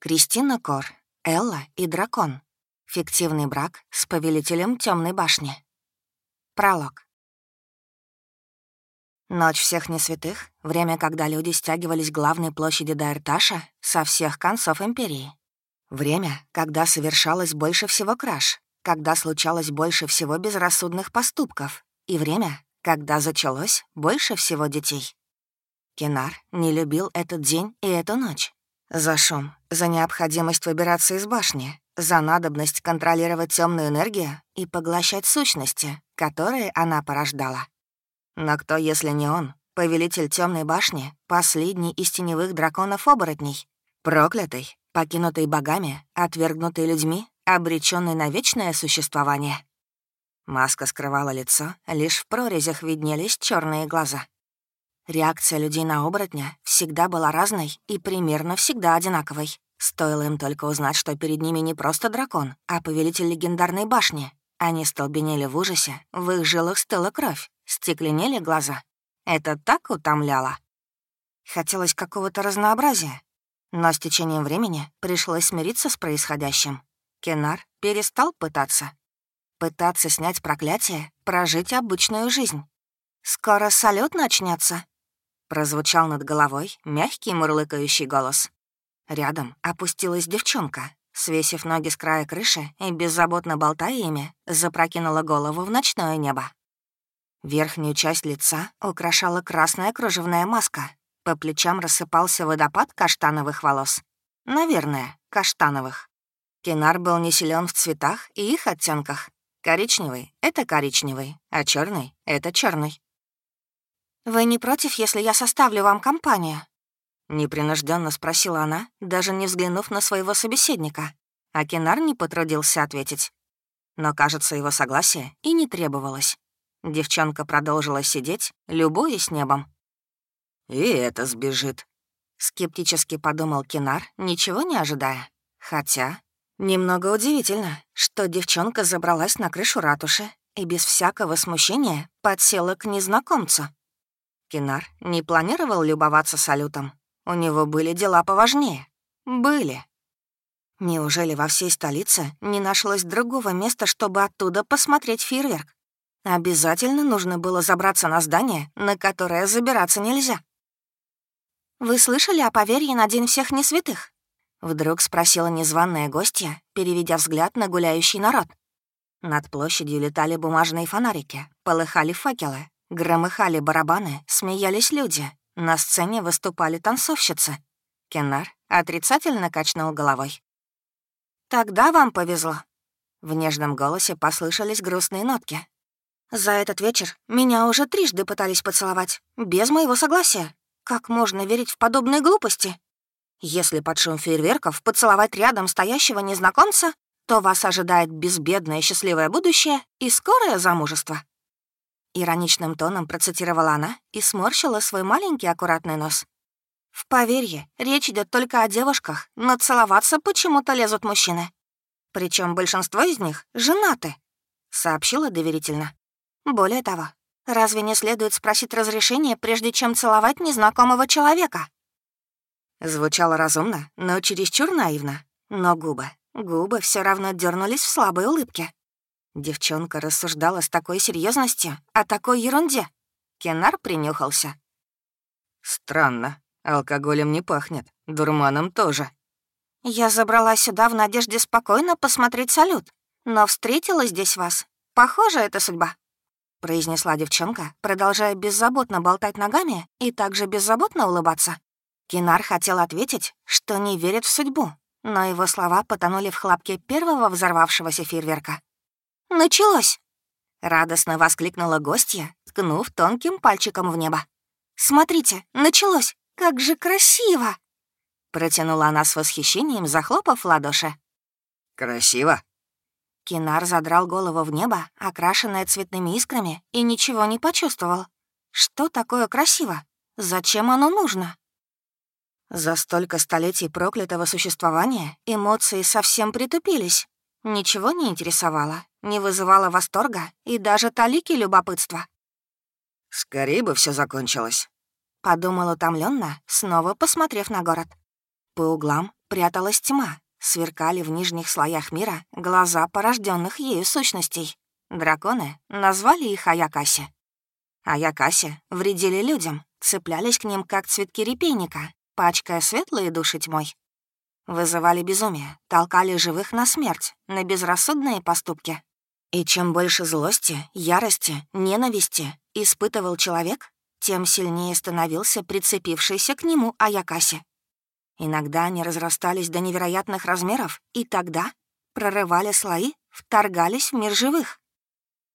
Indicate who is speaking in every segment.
Speaker 1: Кристина Кор, Элла и дракон. Фиктивный брак с повелителем темной башни. Пролог. Ночь всех несвятых — время, когда люди стягивались к главной площади Дайрташа со всех концов Империи. Время, когда совершалось больше всего краж, когда случалось больше всего безрассудных поступков, и время, когда зачалось больше всего детей. Кинар не любил этот день и эту ночь. За шум, за необходимость выбираться из башни, за надобность контролировать темную энергию и поглощать сущности, которые она порождала. Но кто, если не он, повелитель темной башни, последний из теневых драконов-оборотней, проклятый, покинутый богами, отвергнутый людьми, обреченный на вечное существование? Маска скрывала лицо, лишь в прорезях виднелись черные глаза. Реакция людей на оборотня всегда была разной и примерно всегда одинаковой. Стоило им только узнать, что перед ними не просто дракон, а повелитель легендарной башни. Они столбенели в ужасе, в их жилах стыла кровь, стекленели глаза. Это так утомляло. Хотелось какого-то разнообразия. Но с течением времени пришлось смириться с происходящим. Кенар перестал пытаться. Пытаться снять проклятие, прожить обычную жизнь. «Скоро салют начнется, прозвучал над головой мягкий мурлыкающий голос. Рядом опустилась девчонка, свесив ноги с края крыши и, беззаботно болтая ими, запрокинула голову в ночное небо. Верхнюю часть лица украшала красная кружевная маска. По плечам рассыпался водопад каштановых волос. Наверное, каштановых. Кинар был не силен в цветах и их оттенках. Коричневый — это коричневый, а черный — это черный. «Вы не против, если я составлю вам компанию?» Непринужденно спросила она, даже не взглянув на своего собеседника. А Кенар не потрудился ответить. Но, кажется, его согласие и не требовалось. Девчонка продолжила сидеть, любуясь небом. «И это сбежит», — скептически подумал Кинар, ничего не ожидая. Хотя, немного удивительно, что девчонка забралась на крышу ратуши и без всякого смущения подсела к незнакомцу. Кинар не планировал любоваться салютом, у него были дела поважнее. Были. Неужели во всей столице не нашлось другого места, чтобы оттуда посмотреть фейерверк? Обязательно нужно было забраться на здание, на которое забираться нельзя. «Вы слышали о поверье на День всех несвятых?» Вдруг спросила незваная гостья, переведя взгляд на гуляющий народ. Над площадью летали бумажные фонарики, полыхали факелы, громыхали барабаны, смеялись люди, на сцене выступали танцовщицы. Кеннар отрицательно качнул головой. «Тогда вам повезло». В нежном голосе послышались грустные нотки. «За этот вечер меня уже трижды пытались поцеловать, без моего согласия. Как можно верить в подобные глупости? Если под шум фейерверков поцеловать рядом стоящего незнакомца, то вас ожидает безбедное счастливое будущее и скорое замужество. Ироничным тоном процитировала она и сморщила свой маленький аккуратный нос. «В поверье, речь идет только о девушках, но целоваться почему-то лезут мужчины. Причем большинство из них женаты», — сообщила доверительно. «Более того, разве не следует спросить разрешения, прежде чем целовать незнакомого человека?» Звучало разумно, но чересчур наивно. Но губы, губы все равно дернулись в слабой улыбке. Девчонка рассуждала с такой серьезностью о такой ерунде. Кенар принюхался. «Странно. Алкоголем не пахнет. Дурманом тоже». «Я забрала сюда в надежде спокойно посмотреть салют, но встретила здесь вас. Похоже, это судьба», — произнесла девчонка, продолжая беззаботно болтать ногами и также беззаботно улыбаться. Кинар хотел ответить, что не верит в судьбу, но его слова потонули в хлопке первого взорвавшегося фейерверка. «Началось!» — радостно воскликнула гостья, ткнув тонким пальчиком в небо. «Смотрите, началось! Как же красиво!» Протянула она с восхищением, захлопав в ладоши.
Speaker 2: «Красиво!»
Speaker 1: Кинар задрал голову в небо, окрашенное цветными искрами, и ничего не почувствовал. Что такое красиво? Зачем оно нужно? За столько столетий проклятого существования эмоции совсем притупились. Ничего не интересовало, не вызывало восторга и даже талики любопытства.
Speaker 2: «Скорее бы все закончилось», —
Speaker 1: подумал утомленно, снова посмотрев на город. По углам пряталась тьма, сверкали в нижних слоях мира глаза порожденных ею сущностей. Драконы назвали их Аякаси. Аякаси вредили людям, цеплялись к ним, как цветки репейника, пачкая светлые души тьмой. Вызывали безумие, толкали живых на смерть, на безрассудные поступки. И чем больше злости, ярости, ненависти испытывал человек, тем сильнее становился прицепившийся к нему Аякаси. Иногда они разрастались до невероятных размеров, и тогда прорывали слои, вторгались в мир живых.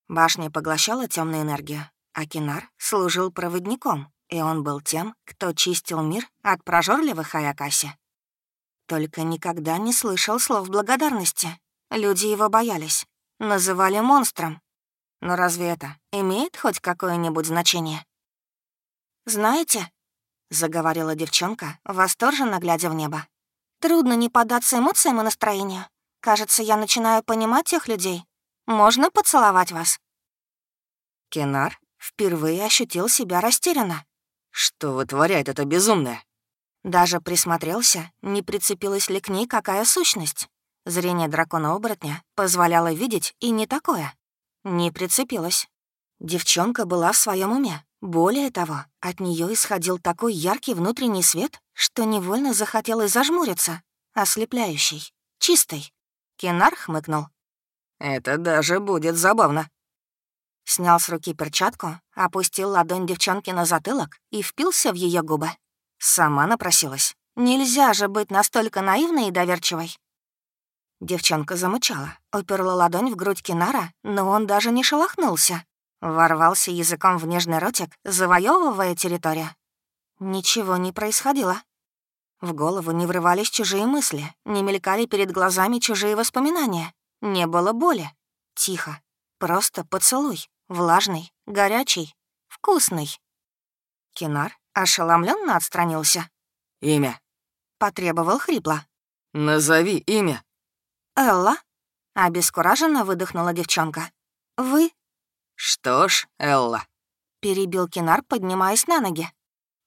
Speaker 1: Башня поглощала темную энергию, а Кинар служил проводником, и он был тем, кто чистил мир от прожорливых Аякаси. Только никогда не слышал слов благодарности. Люди его боялись, называли монстром. Но разве это имеет хоть какое-нибудь значение? «Знаете», — заговорила девчонка, восторженно глядя в небо, «трудно не поддаться эмоциям и настроению. Кажется, я начинаю понимать тех людей. Можно поцеловать вас?» Кенар впервые ощутил себя растерянно.
Speaker 2: «Что вытворяет это безумное?»
Speaker 1: Даже присмотрелся, не прицепилась ли к ней какая сущность. Зрение дракона-оборотня позволяло видеть и не такое. Не прицепилась. Девчонка была в своем уме. Более того, от нее исходил такой яркий внутренний свет, что невольно захотелось зажмуриться. Ослепляющий, чистый. Кенар хмыкнул.
Speaker 2: «Это даже будет забавно».
Speaker 1: Снял с руки перчатку, опустил ладонь девчонки на затылок и впился в ее губы. Сама напросилась. Нельзя же быть настолько наивной и доверчивой. Девчонка замычала, уперла ладонь в грудь Кинара, но он даже не шелохнулся. Ворвался языком в нежный ротик, завоевывая территорию. Ничего не происходило. В голову не врывались чужие мысли, не мелькали перед глазами чужие воспоминания. Не было боли. Тихо. Просто поцелуй. Влажный, горячий, вкусный. Кинар ошеломленно отстранился.
Speaker 2: «Имя?»
Speaker 1: — потребовал хрипло.
Speaker 2: «Назови имя».
Speaker 1: «Элла?» — обескураженно выдохнула девчонка. «Вы?»
Speaker 2: «Что ж, Элла», —
Speaker 1: перебил Кинар, поднимаясь на ноги.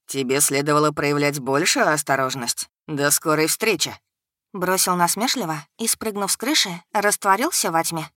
Speaker 2: «Тебе следовало проявлять большую осторожность. До скорой встречи».
Speaker 1: Бросил насмешливо и, спрыгнув с крыши, растворился во тьме.